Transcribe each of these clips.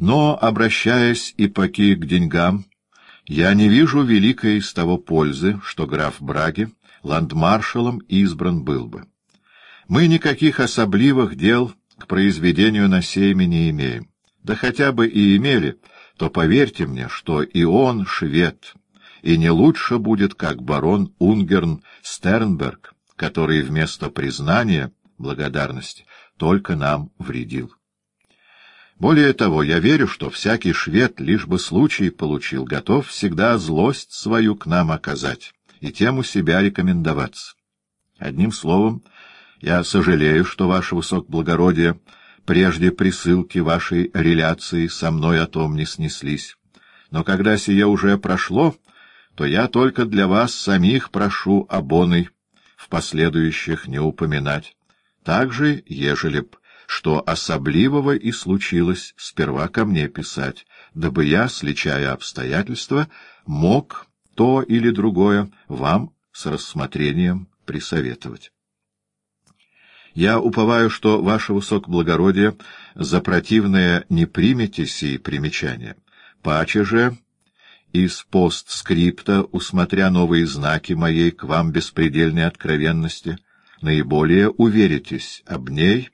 Но, обращаясь и поки к деньгам, я не вижу великой из того пользы, что граф Браги ландмаршалом избран был бы. Мы никаких особливых дел к произведению на сейме не имеем. Да хотя бы и имели, то поверьте мне, что и он швед, и не лучше будет, как барон Унгерн Стернберг, который вместо признания, благодарности, только нам вредил. Более того, я верю, что всякий швед, лишь бы случай получил, готов всегда злость свою к нам оказать и тем у себя рекомендоваться. Одним словом, я сожалею, что ваше высокоблагородие прежде присылки вашей реляции со мной о том не снеслись. Но когда сие уже прошло, то я только для вас самих прошу обоной в последующих не упоминать. Также, ежели б что особливого и случилось сперва ко мне писать, дабы я, сличая обстоятельства, мог то или другое вам с рассмотрением присоветовать. Я уповаю, что ваше высокоблагородие за противное не примете сии примечания. Паче же из постскрипта, усмотря новые знаки моей к вам беспредельной откровенности, наиболее уверитесь об ней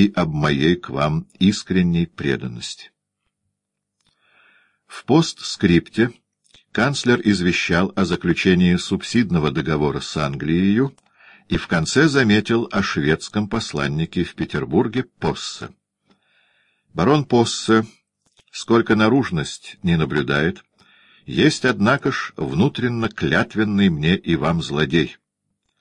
и об моей к вам искренней преданности. В постскрипте канцлер извещал о заключении субсидного договора с Англией и в конце заметил о шведском посланнике в Петербурге Поссе. Барон Поссе, сколько наружность не наблюдает, есть, однако ж, внутренно клятвенный мне и вам злодей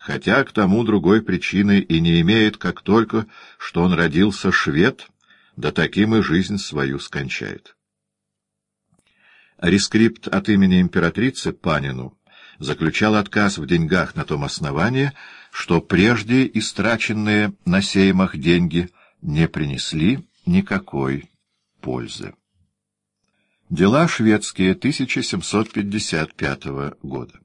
хотя к тому другой причины и не имеет, как только, что он родился швед, да таким и жизнь свою скончает. Рескрипт от имени императрицы Панину заключал отказ в деньгах на том основании, что прежде истраченные на сеймах деньги не принесли никакой пользы. Дела шведские 1755 года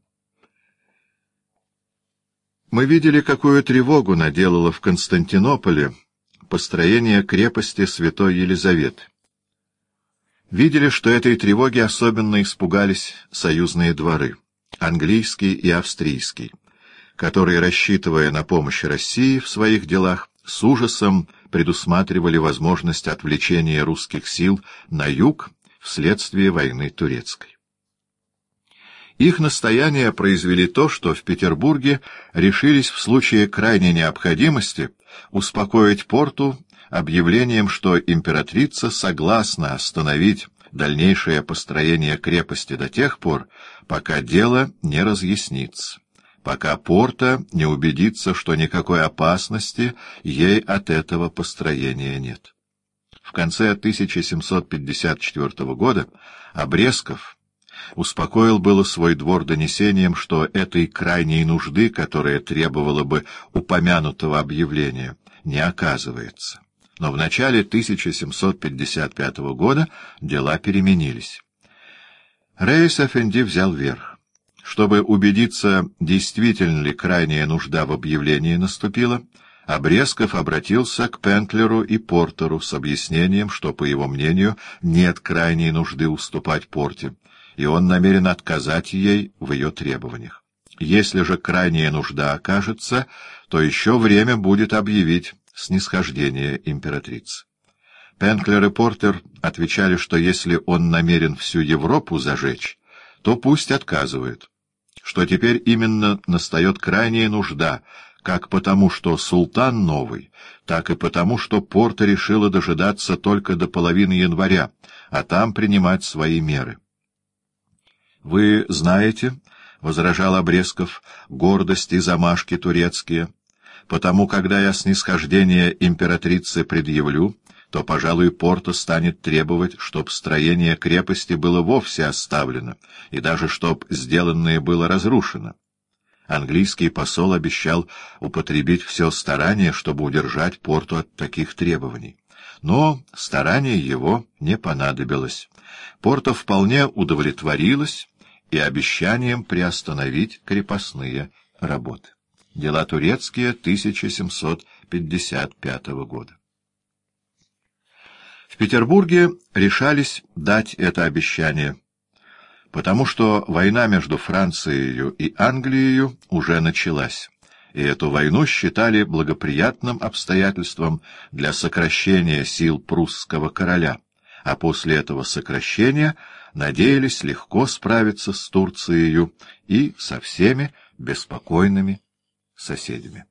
мы видели, какую тревогу наделало в Константинополе построение крепости святой Елизаветы. Видели, что этой тревоги особенно испугались союзные дворы, английский и австрийский, которые, рассчитывая на помощь России в своих делах, с ужасом предусматривали возможность отвлечения русских сил на юг вследствие войны турецкой. Их настояния произвели то, что в Петербурге решились в случае крайней необходимости успокоить порту объявлением, что императрица согласна остановить дальнейшее построение крепости до тех пор, пока дело не разъяснится, пока порта не убедится, что никакой опасности ей от этого построения нет. В конце 1754 года Обрезков успокоил было свой двор донесением, что этой крайней нужды, которая требовала бы упомянутого объявления, не оказывается. Но в начале 1755 года дела переменились. Рейс Эфенди взял верх. Чтобы убедиться, действительно ли крайняя нужда в объявлении наступила, Обрезков обратился к Пентлеру и Портеру с объяснением, что, по его мнению, нет крайней нужды уступать Порте, и он намерен отказать ей в ее требованиях. Если же крайняя нужда окажется, то еще время будет объявить снисхождение императрицы. Пенклер и Портер отвечали, что если он намерен всю Европу зажечь, то пусть отказывает, что теперь именно настает крайняя нужда, как потому, что султан новый, так и потому, что Порта решила дожидаться только до половины января, а там принимать свои меры. Вы знаете, — возражал Обрезков, — гордость и замашки турецкие. Потому, когда я снисхождение императрицы предъявлю, то, пожалуй, Порто станет требовать, чтоб строение крепости было вовсе оставлено, и даже чтоб сделанное было разрушено. Английский посол обещал употребить все старание, чтобы удержать Порту от таких требований. Но старание его не понадобилось. Порто вполне удовлетворилась и обещанием приостановить крепостные работы. Дела турецкие 1755 года. В Петербурге решались дать это обещание, потому что война между Францией и Англией уже началась, и эту войну считали благоприятным обстоятельством для сокращения сил прусского короля, а после этого сокращения надеялись легко справиться с Турцией и со всеми беспокойными соседями.